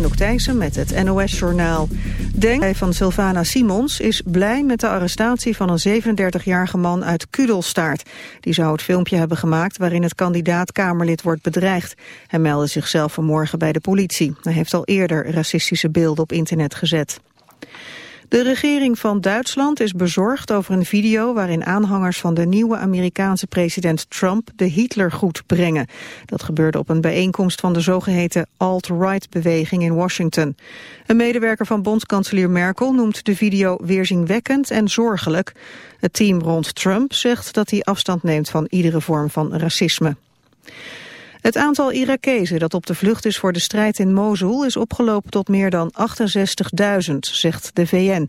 Anouk met het NOS-journaal. Denk van Sylvana Simons is blij met de arrestatie van een 37-jarige man uit Kudelstaart. Die zou het filmpje hebben gemaakt waarin het kandidaat-Kamerlid wordt bedreigd. Hij meldde zichzelf vanmorgen bij de politie. Hij heeft al eerder racistische beelden op internet gezet. De regering van Duitsland is bezorgd over een video waarin aanhangers van de nieuwe Amerikaanse president Trump de Hitlergroet brengen. Dat gebeurde op een bijeenkomst van de zogeheten alt-right beweging in Washington. Een medewerker van bondskanselier Merkel noemt de video weerzinwekkend en zorgelijk. Het team rond Trump zegt dat hij afstand neemt van iedere vorm van racisme. Het aantal Irakezen dat op de vlucht is voor de strijd in Mosul is opgelopen tot meer dan 68.000, zegt de VN.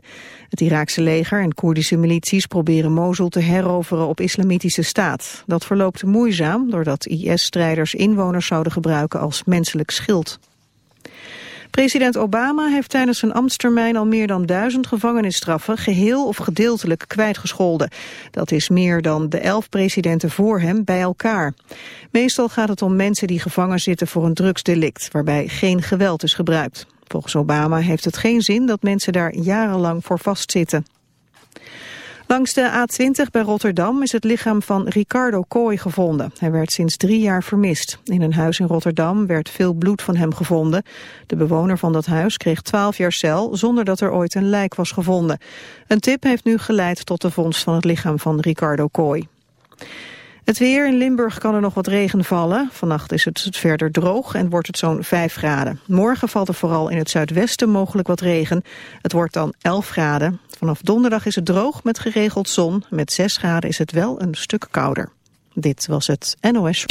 Het Iraakse leger en Koerdische milities proberen Mosul te heroveren op islamitische staat. Dat verloopt moeizaam doordat IS-strijders inwoners zouden gebruiken als menselijk schild. President Obama heeft tijdens zijn ambtstermijn al meer dan duizend gevangenisstraffen geheel of gedeeltelijk kwijtgescholden. Dat is meer dan de elf presidenten voor hem bij elkaar. Meestal gaat het om mensen die gevangen zitten voor een drugsdelict, waarbij geen geweld is gebruikt. Volgens Obama heeft het geen zin dat mensen daar jarenlang voor vastzitten. Langs de A20 bij Rotterdam is het lichaam van Ricardo Kooi gevonden. Hij werd sinds drie jaar vermist. In een huis in Rotterdam werd veel bloed van hem gevonden. De bewoner van dat huis kreeg 12 jaar cel zonder dat er ooit een lijk was gevonden. Een tip heeft nu geleid tot de vondst van het lichaam van Ricardo Kooi. Het weer in Limburg kan er nog wat regen vallen. Vannacht is het verder droog en wordt het zo'n 5 graden. Morgen valt er vooral in het zuidwesten mogelijk wat regen. Het wordt dan 11 graden. Vanaf donderdag is het droog met geregeld zon. Met 6 graden is het wel een stuk kouder. Dit was het NOS.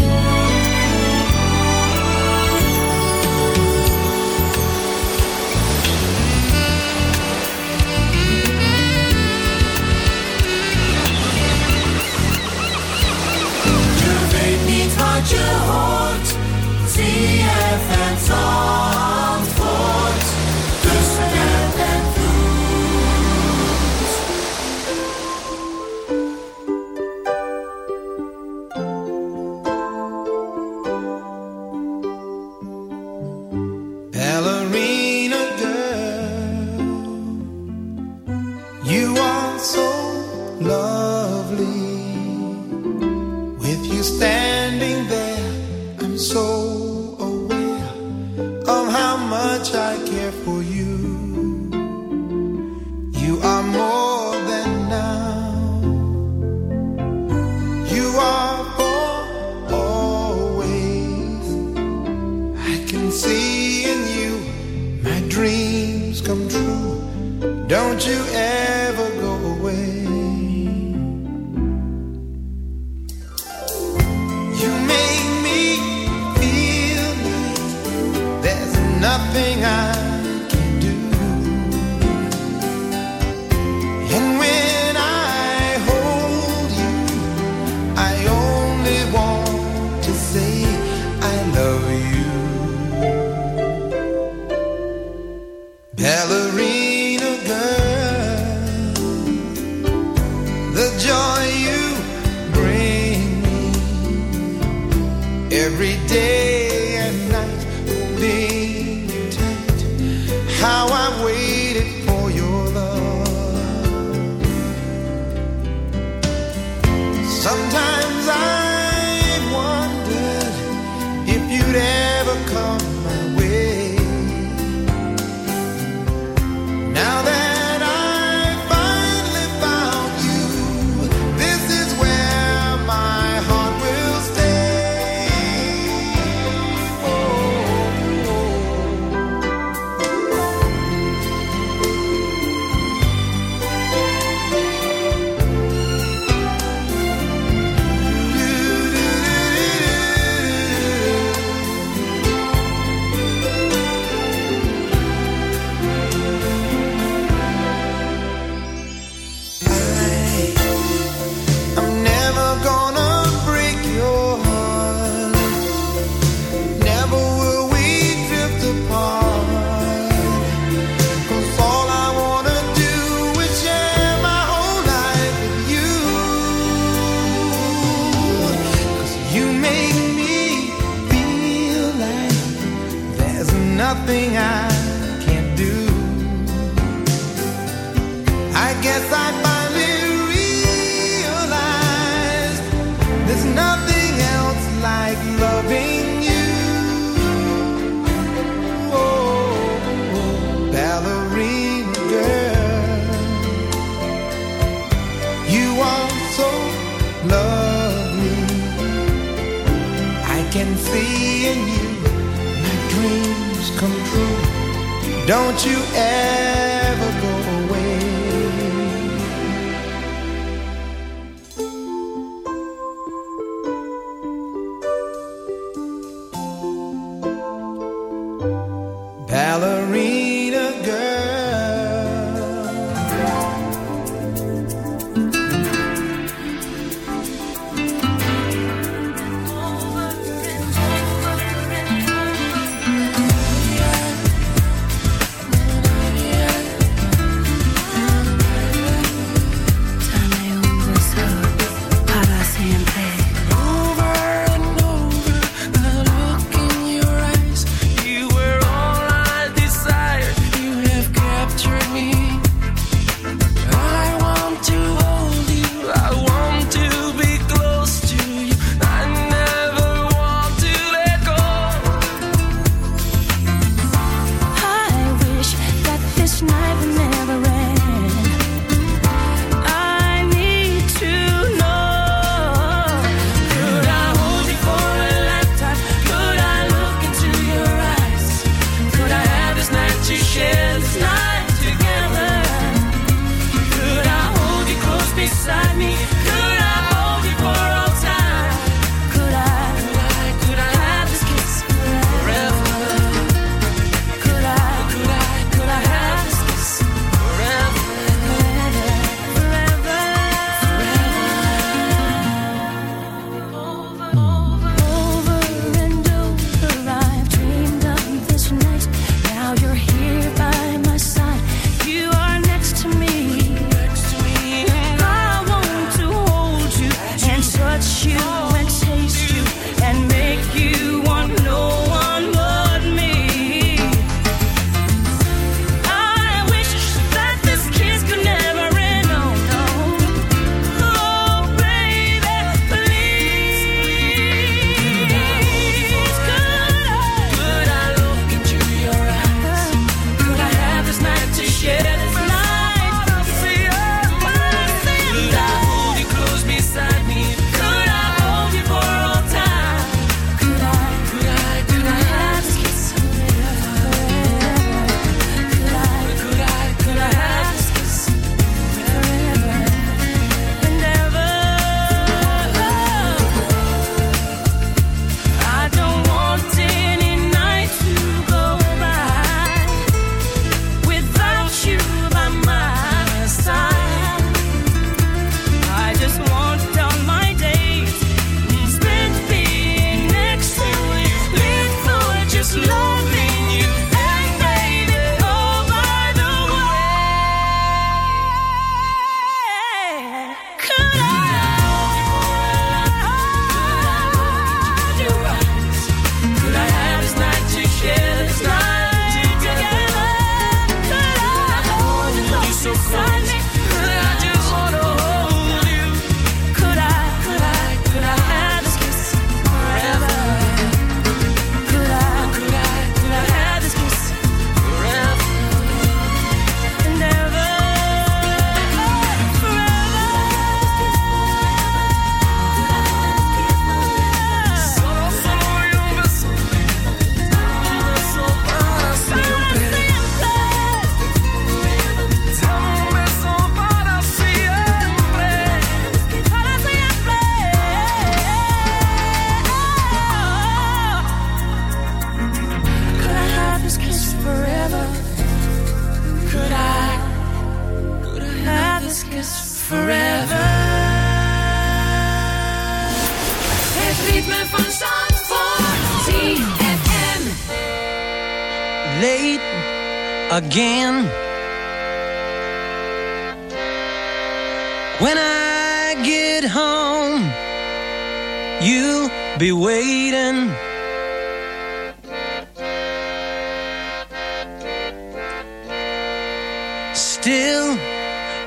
How I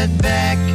head back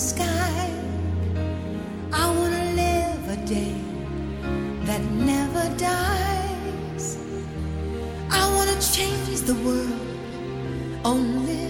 sky. I want to live a day that never dies. I want to change the world only.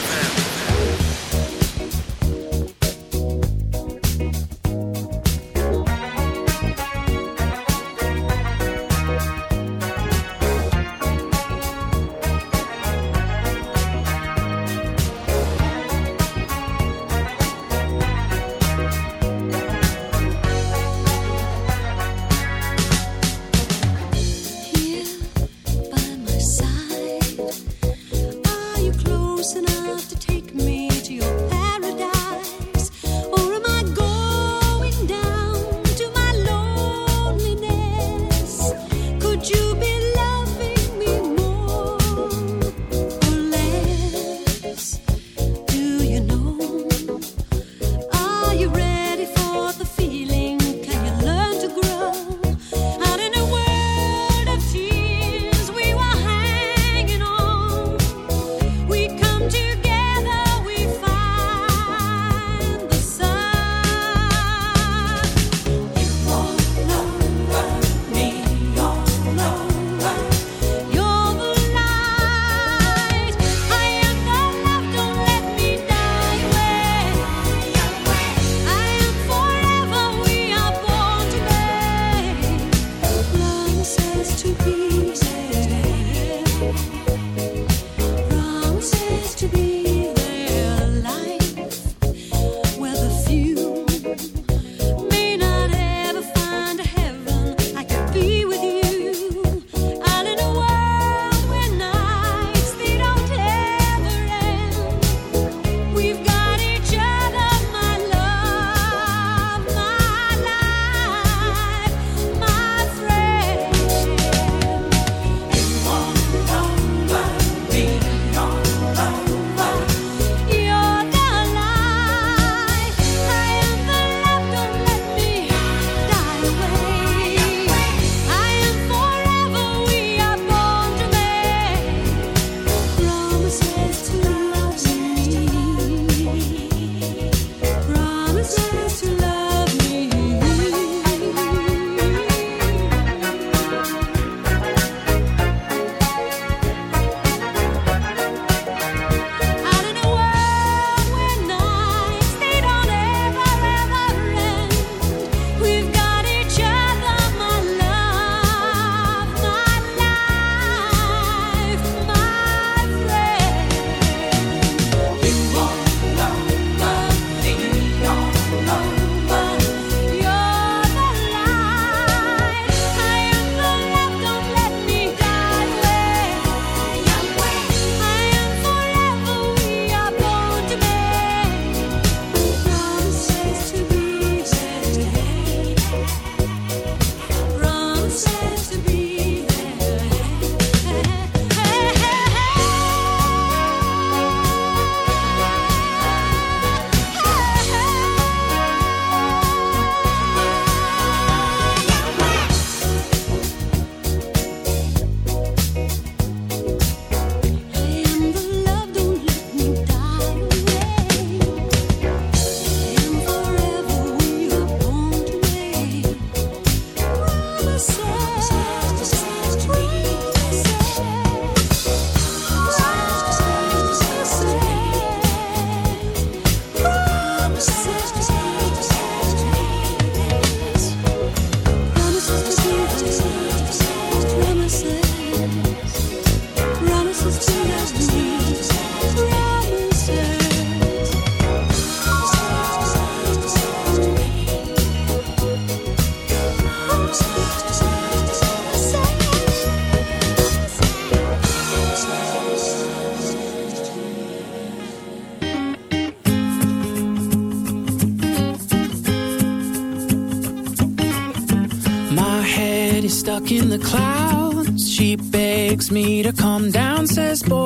the clouds. She begs me to calm down, says, boy.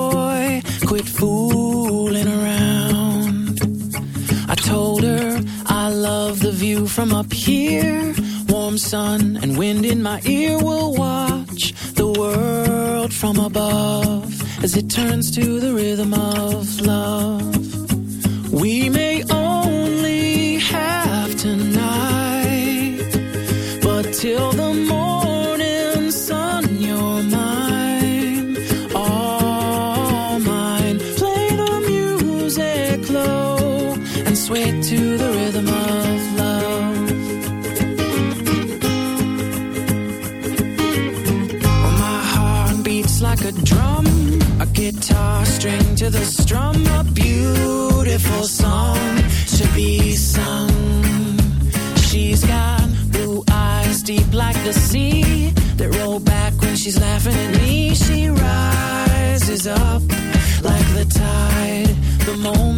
Up like the tide the moment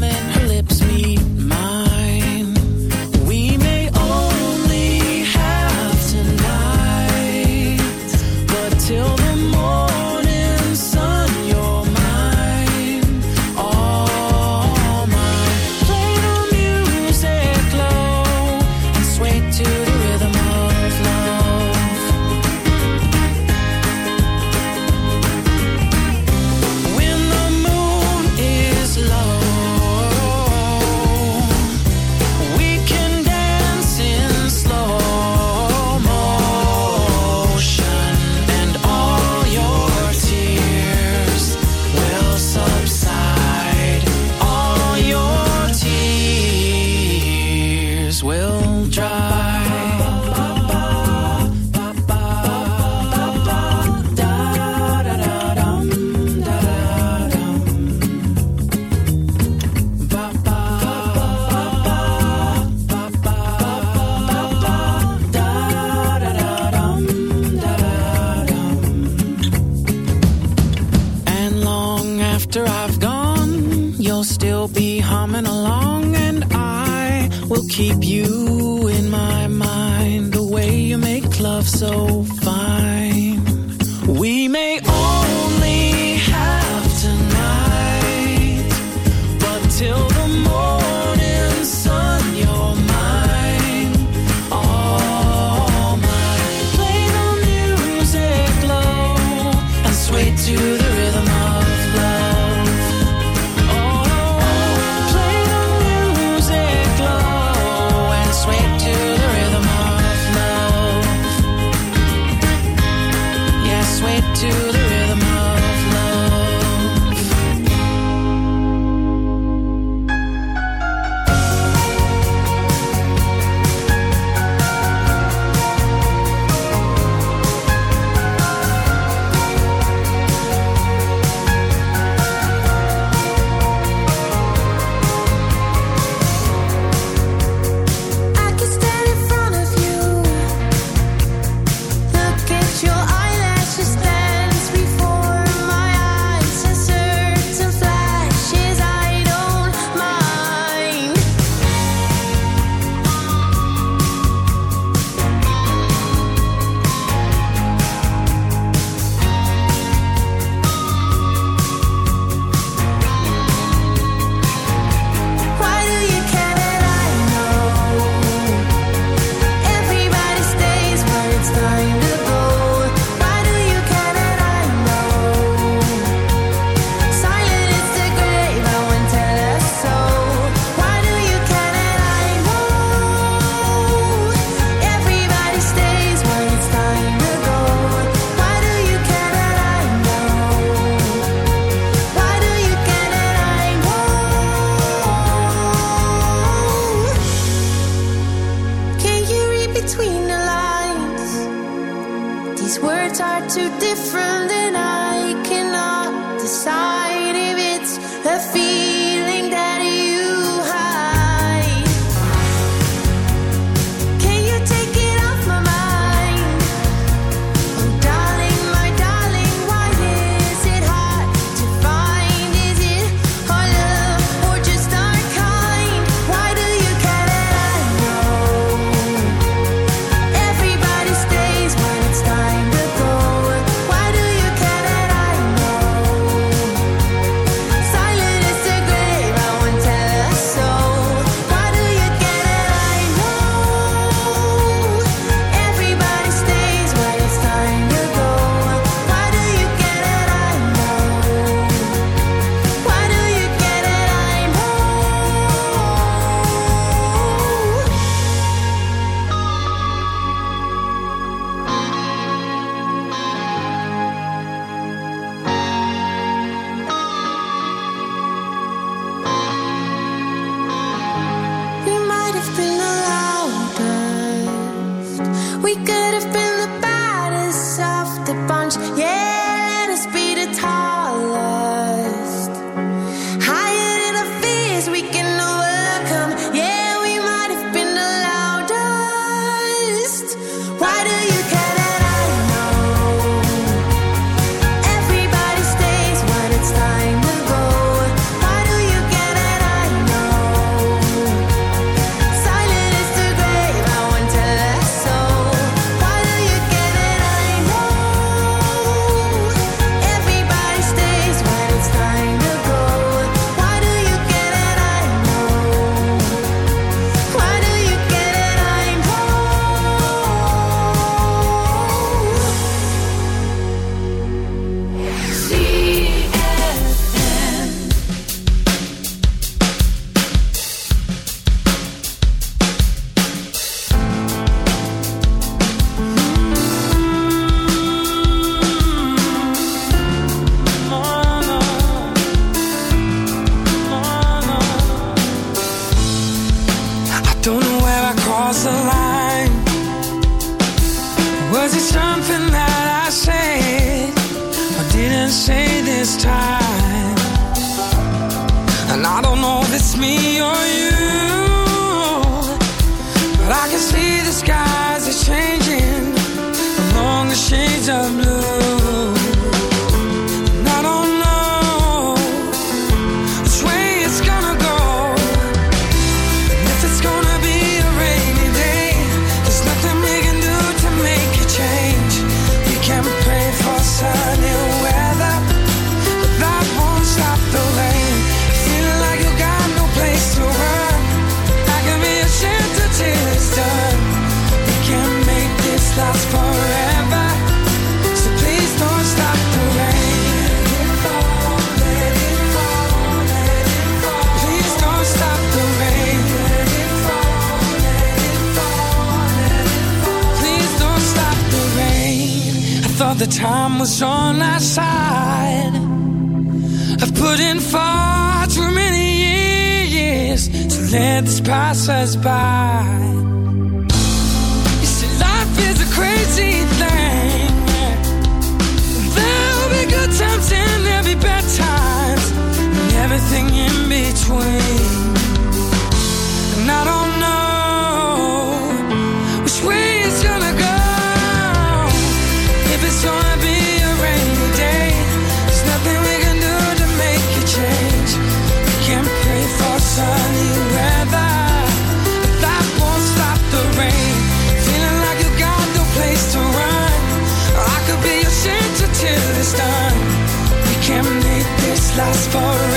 last forever.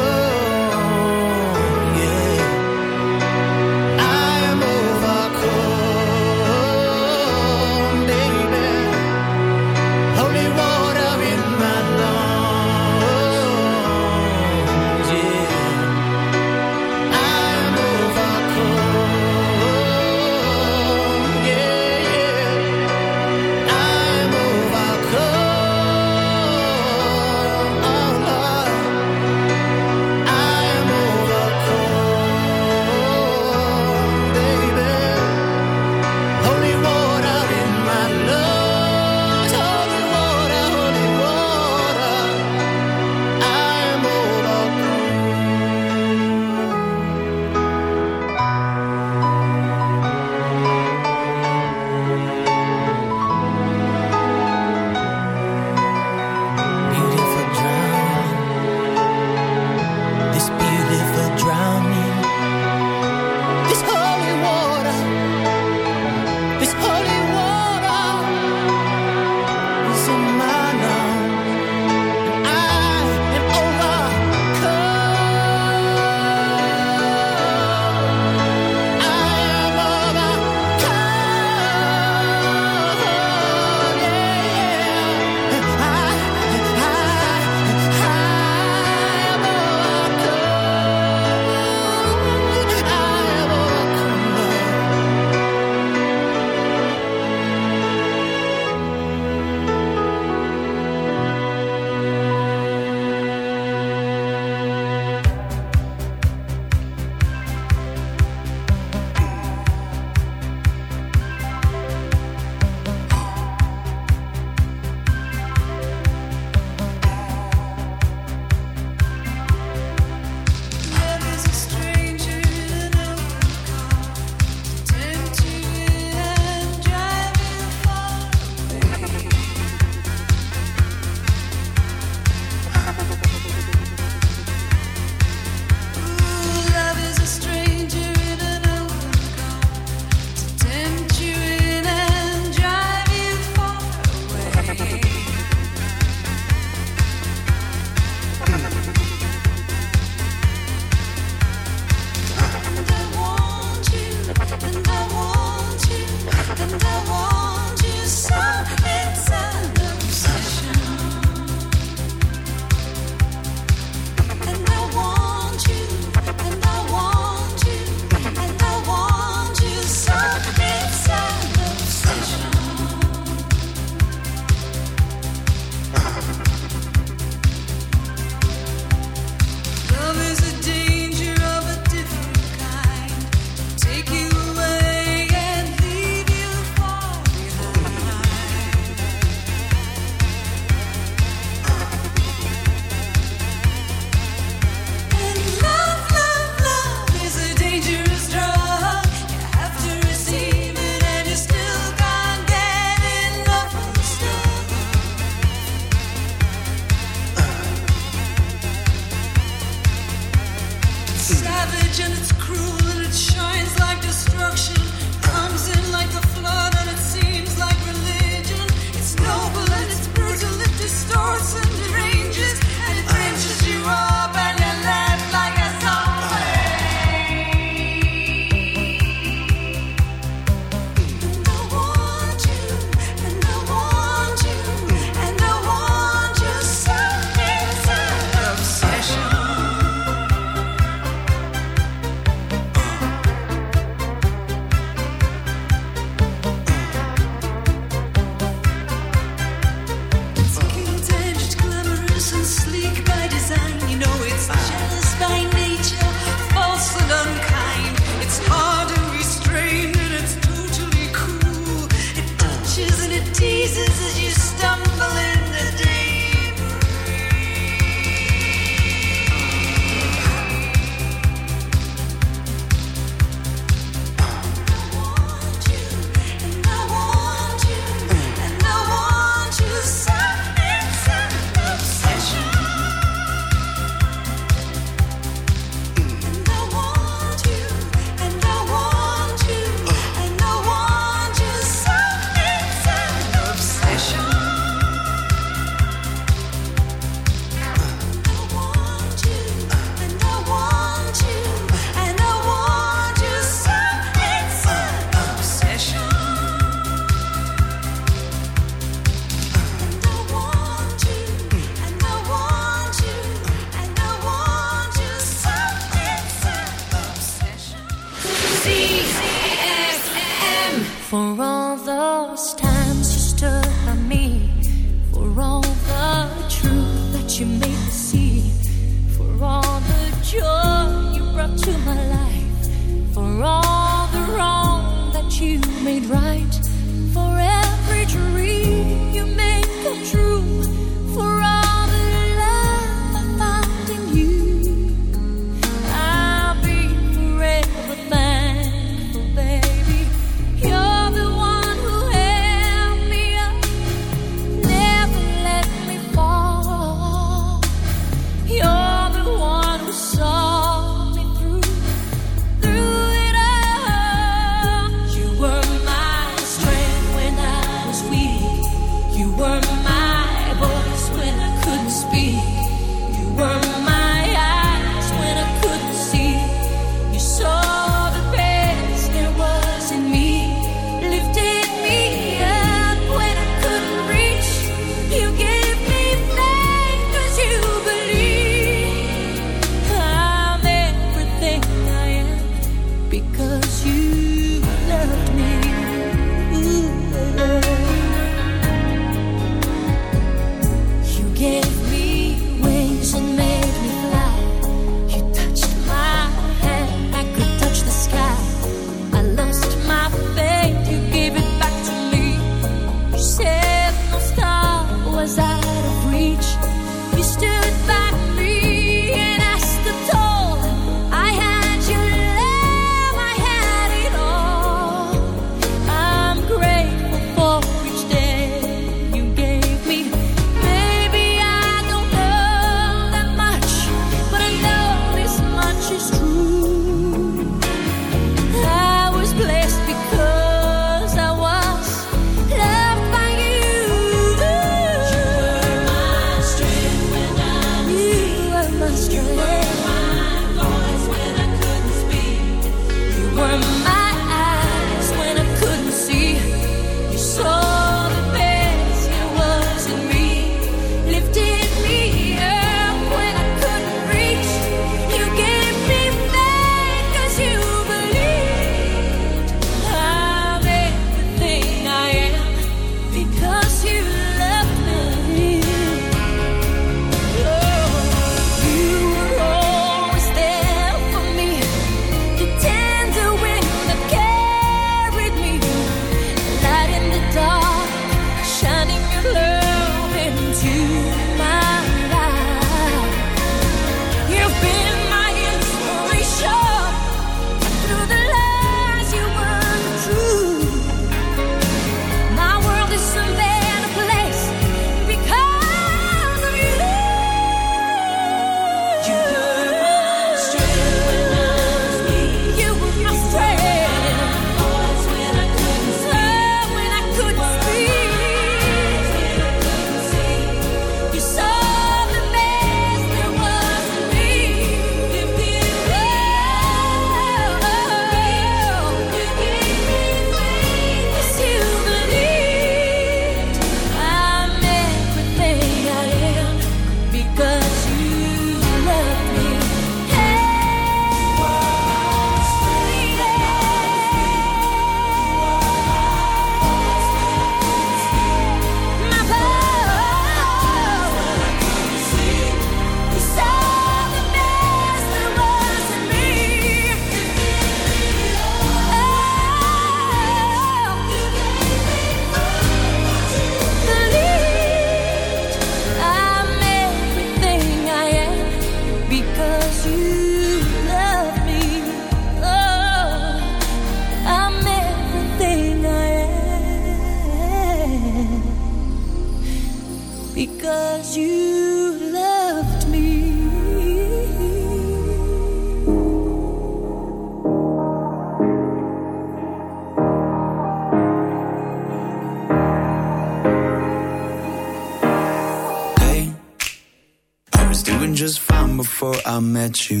Met you.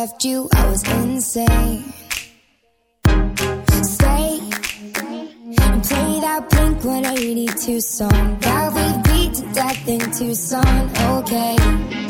left you, I was insane. Stay and play that Blink 182 song that we beat to death in Tucson. Okay.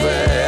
fair.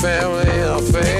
Family affair.